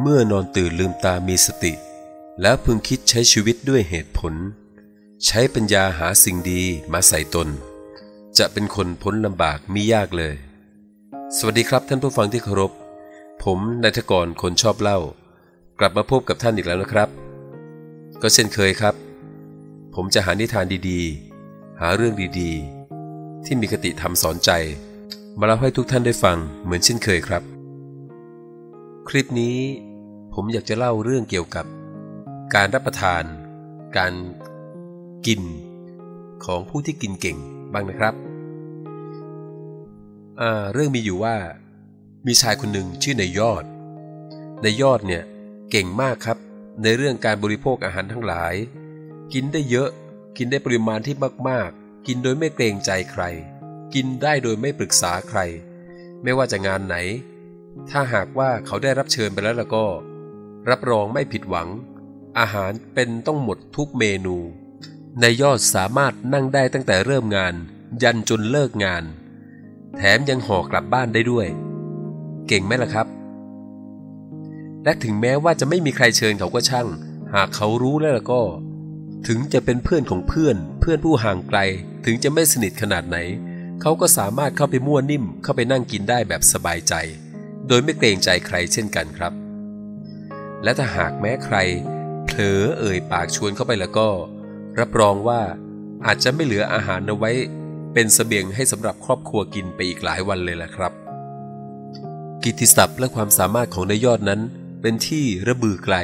เมื่อนอนตื่นลืมตามีสติ แล้วพึงคิดใช้ชีวิตด้วยเหตุผล ใช้ปัญญาหาสิ่งดีมาใส่ตน จะเป็นคนพ้นลำบากมิยากเลย สวัสดีครับท่านผู้ฟังที่เคารพ ผมนายทกรคนชอบเล่า กลับมาพบกับท่านอีกแล้วนะครับ ก็เช่นเคยครับ ผมจะหานิทานดีๆ หาเรื่องดีๆ ที่มีคติธรรมสอนใจ มาเล่าให้ทุกท่านได้ฟังเหมือนเช่นเคยครับ คลิปนี้ผมอยากจะเล่าเรื่องเกี่ยวกับ การรับประทาน การกินของผู้ที่กินเก่งบ้างนะครับ เรื่องมีอยู่ว่า มีชายคนหนึ่งชื่อนายยอดนายยอดเนี่ยเก่งมากครับ ในเรื่องการบริโภคอาหารทั้งหลาย กินได้เยอะ กินได้ปริมาณที่มากๆ กินโดยไม่เกรงใจใคร กินได้โดยไม่ปรึกษาใคร ไม่ว่าจะงานไหน ถ้าหากว่าเขาได้รับเชิญไปแล้วแล้วก็ รับรองไม่ผิดหวัง อาหารเป็นต้องหมดทุกเมนูนายยอดสามารถนั่งได้ตั้งแต่เริ่มงาน ยันจนเลิกงาน แถมยังห่อกลับบ้านได้ด้วย เก่งไหมล่ะครับ และถึงแม้ว่าจะไม่มีใครเชิญเขาก็ช่าง หากเขารู้แล้วก็ ถึงจะเป็นเพื่อนของเพื่อน เพื่อนผู้ห่างไกล ถึงจะไม่สนิทขนาดไหน เขาก็สามารถเข้าไปมั่วนิ่มเข้าไปนั่งกินได้แบบสบายใจ โดยไม่เกรงใจใครเช่นกันครับ และถ้าหากแม้ใคร เผลอเอ่ยปากชวนเข้าไปแล้วก็ รับรองว่าอาจจะไม่เหลืออาหารเอาไว้ เป็นสเสบียงให้สำหรับครอบครัวกินไปอีกหลายวันเลยล่ะครับ กิตติศัพท์และความสามารถของนายยอดนั้น เป็นที่ระบือไกล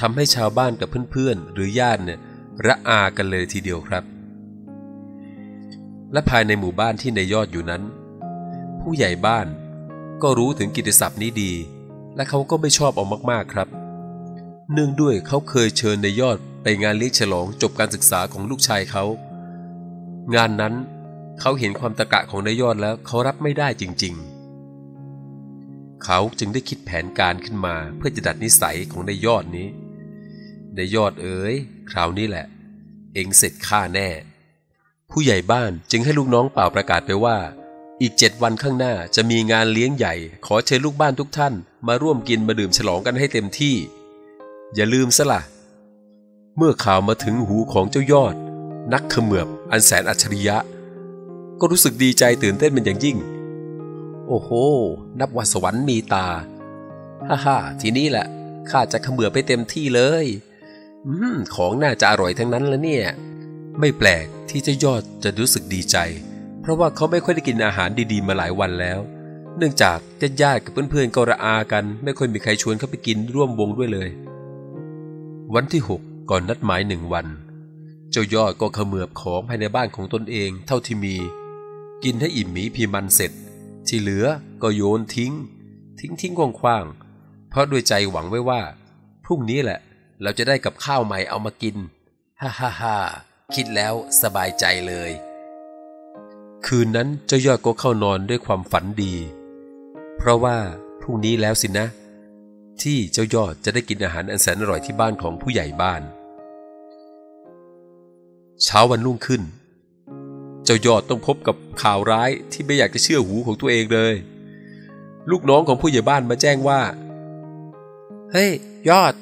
ทำให้ชาวบ้านกับเพื่อนๆ หรือญาติเนี่ยระอากันเลยทีเดียวครับ และภายในหมู่บ้านที่นายยอดอยู่นั้น ผู้ใหญ่บ้าน ก็รู้ถึงกิตติศัพท์นี้ดี และเขาก็ไม่ชอบเอามากๆครับ เนื่องด้วยเขาเคยเชิญนายยอดไปงานเลี้ยงฉลองจบการศึกษาของลูกชายเขา งานนั้นเขาเห็นความตะกะของนายยอดแล้วเขารับไม่ได้จริง ๆ เขาจึงได้คิดแผนการขึ้นมาเพื่อจะดัดนิสัยของนายยอดนี้นายยอดเอ๋ยคราวนี้แหละ เองเสร็จข้าแน่ ผู้ใหญ่บ้านจึงให้ลูกน้องเป่าประกาศไปว่า อีกเจ็ดวันข้างหน้าจะมีงานเลี้ยงใหญ่ ขอเชิญลูกบ้านทุกท่าน มาร่วมกินมาดื่มฉลองกันให้เต็มที่ อย่าลืมซะละ่ะ เมื่อข่าวมาถึงหูของเจ้ายอด นักเขมือบอันแสนอัจฉริยะ ก็รู้สึกดีใจตื่นเต้นเป็นอย่างยิ่ง โอ้โห นับว่าสวรรค์มีตา ฮ่าฮ่าทีนี้แหละข้าจะเขมือบไปเต็มที่เลย อืม ของน่าจะอร่อยทั้งนั้นแล้วเนี่ย ไม่แปลกที่เจ้ายอดจะรู้สึกดีใจ เพราะว่าเขาไม่ค่อยได้กินอาหารดีๆมาหลายวันแล้ว เนื่องจากญาติๆกับเพื่อนๆก็ระอากัน ไม่ค่อยมีใครชวนเขาไปกินร่วมวงด้วยเลย วันที่หกก่อนนัดหมายหนึ่งวัน เจ้ายอดก็เขมือบของภายในบ้านของตนเองเท่าที่มี กินให้อิ่มหมีพีมันเสร็จ ที่เหลือก็โยนทิ้ง ทิ้งทิ้งคว่างๆเพราะด้วยใจหวังไว้ว่าพรุ่งนี้แหละ เราจะได้กับข้าวใหม่เอามากิน ฮ่าฮ่าฮ่าคิดแล้วสบายใจเลย คืนนั้นเจ้ายอดก็เข้านอนด้วยความฝันดี เพราะว่าพรุ่งนี้แล้วสินะ ที่เจ้ายอดจะได้กินอาหารอันแสนอร่อยที่บ้านของผู้ใหญ่บ้าน เช้าวันรุ่งขึ้น เจ้ายอดต้องพบกับข่าวร้ายที่ไม่อยากจะเชื่อหูของตัวเองเลย ลูกน้องของผู้ใหญ่บ้านมาแจ้งว่า เฮ้ย ยอด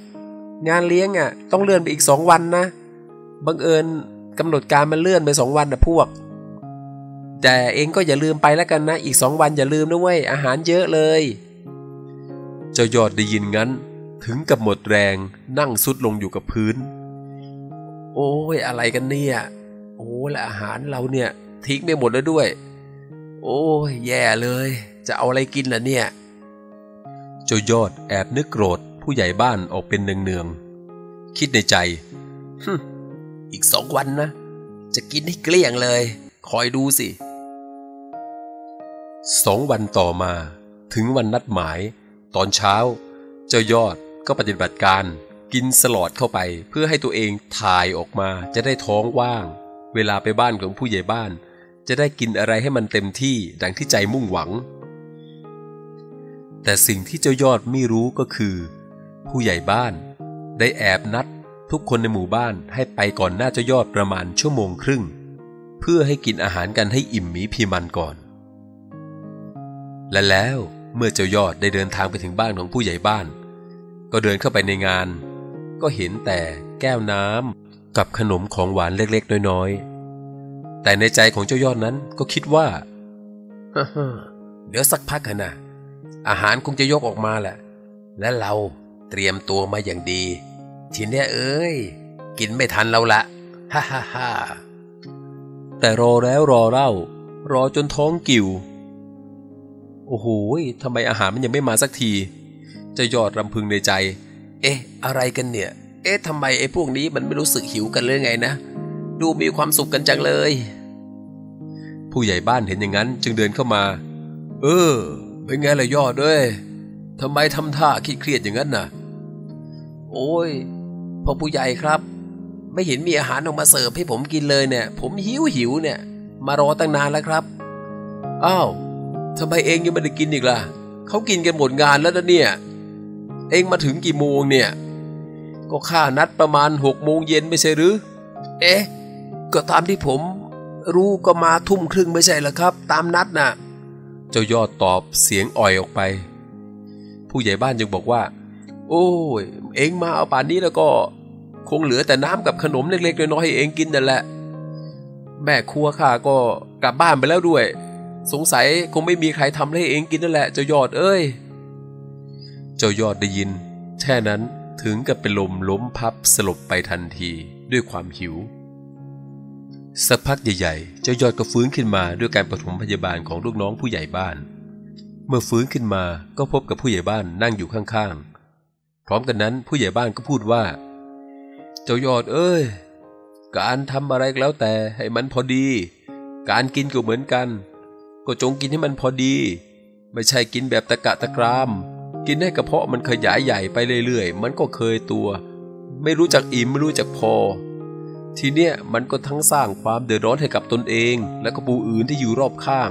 งานเลี้ยงอะ ต้องเลื่อนไปอีกสองวันนะบังเอิญกำหนดการมันเลื่อนไปสองวันนะพวก แต่เองก็อย่าลืมไปแล้วกันนะ อีกสองวันอย่าลืมนะเว้ย อาหารเยอะเลย เจ้ายอดได้ยินงั้น ถึงกับหมดแรงนั่งสุดลงอยู่กับพื้น โอ้ยอะไรกันเนี่ย โอ้และอาหารเราเนี่ย ทิ้งไปหมดแล้วด้วย โอ้ยแย่เลย จะเอาอะไรกินล่ะเนี่ย เจ้ายอดแอบนึกโกรธผู้ใหญ่บ้านออกเป็นเนืองๆคิดในใจฮึอีกสองวันนะ จะกินให้เกลี้ยงเลย คอยดูสิ สองวันต่อมาถึงวันนัดหมาย ตอนเช้า เจ้ายอดก็ปฏิบัติการกินสลอดเข้าไปเพื่อให้ตัวเองถ่ายออกมาจะได้ท้องว่าง เวลาไปบ้านของผู้ใหญ่บ้าน จะได้กินอะไรให้มันเต็มที่ดังที่ใจมุ่งหวัง แต่สิ่งที่เจ้ายอดไม่รู้ก็คือ ผู้ใหญ่บ้าน ได้แอบนัดทุกคนในหมู่บ้านให้ไปก่อนหน้าเจ้ายอดประมาณชั่วโมงครึ่ง เพื่อให้กินอาหารกันให้อิ่มหมีพีมันก่อน และแล้วเมื่อเจ้ายอดได้เดินทางไปถึงบ้านของผู้ใหญ่บ้าน ก็เดินเข้าไปในงาน ก็เห็นแต่แก้วน้ำกับขนมของหวานเล็กๆ น้อยๆ แต่ในใจของเจ้ายอดนั้นก็คิดว่าเดี๋ยวสักพักนะอาหารคงจะยกออกมาแหละ และเราเตรียมตัวมาอย่างดี ทีนี้เอ้ย กินไม่ทันเราละฮ่าฮ่าฮ่าแต่รอแล้วรอเล่ารอจนท้องกิ่ว โอ้โหทำไมอาหารมันยังไม่มาสักที จะยอดรำพึงในใจ เอ๊ะ อะไรกันเนี่ย เอ๊ะทำไมไอ้พวกนี้มันไม่รู้สึกหิวกันเลยไงนะ ดูมีความสุขกันจังเลย ผู้ใหญ่บ้านเห็นอย่างนั้นจึงเดินเข้ามา เออ เป็นไงล่ะยอดเอ้ยทำไมทำท่าคิดเครียดอย่างนั้นน่ะ โอ้ยพ่อผู้ใหญ่ครับ ไม่เห็นมีอาหารออกมาเสิร์ฟให้ผมกินเลยเนี่ย ผมหิวหิวเนี่ย มารอตั้งนานแล้วครับ อ้าว ทำไมเองยังไม่ได้กินอีกล่ะเขากินกันหมดงานแล้วนะเนี่ย เองมาถึงกี่โมงเนี่ย ก็ค่านัดประมาณหกโมงเย็นไม่ใช่หรือ เอ๊ะ ก็ตามที่ผมรู้ก็มาทุ่มครึ่งไม่ใช่หรอครับ ตามนัดน่ะ เจ้ายอดตอบเสียงอ่อยออกไป ผู้ใหญ่บ้านจึงบอกว่า โอ้ย เองมาเอาป่านนี้แล้วก็ คงเหลือแต่น้ำกับขนมเล็กๆน้อยๆให้เองกินนั่นแหละ แม่ครัวข้าก็กลับบ้านไปแล้วด้วย สงสัยคงไม่มีใครทำให้เองกินนั่นแหละเจ้ายอดเอ้ย เจ้ายอดได้ยิน แค่นั้นถึงกับเป็นลมล้มพับสลบไปทันทีด้วยความหิว สักพักใหญ่ๆ เจ้ายอดก็ฟื้นขึ้นมาด้วยการปฐมพยาบาลของลูกน้องผู้ใหญ่บ้าน เมื่อฟื้นขึ้นมาก็พบกับผู้ใหญ่บ้านนั่งอยู่ข้างๆ พร้อมกันนั้นผู้ใหญ่บ้านก็พูดว่า เจ้ายอดเอ้ย การทำอะไรก็แล้วแต่ให้มันพอดี การกินก็เหมือนกัน ก็จงกินให้มันพอดี ไม่ใช่กินแบบตะกะตะกราม กินให้กระเพาะมันขยายใหญ่ไปเรื่อยๆ มันก็เคยตัว ไม่รู้จักอิ่มไม่รู้จักพอ ทีเนี้ยมันก็ทั้งสร้างความเดือดร้อนให้กับตนเอง และก็ผู้อื่นที่อยู่รอบข้าง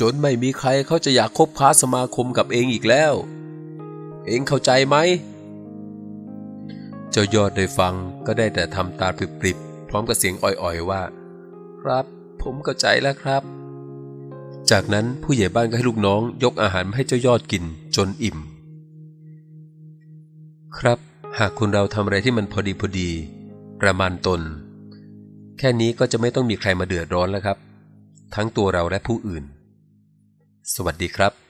จนไม่มีใครเขาจะอยากคบค้าสมาคมกับเองอีกแล้ว เองเข้าใจไหมเจ้ายอดได้ฟังก็ได้แต่ทำตาปริบๆพร้อมกับเสียงอ่อยๆว่า ครับ ผมเข้าใจแล้วครับ จากนั้นผู้ใหญ่บ้านก็ให้ลูกน้องยกอาหารมาให้เจ้ายอดกินจนอิ่ม ครับ หากคุณเราทำอะไรที่มันพอดีพอดี ประมาณตน แค่นี้ก็จะไม่ต้องมีใครมาเดือดร้อนแล้วครับ ทั้งตัวเราและผู้อื่น สวัสดีครับ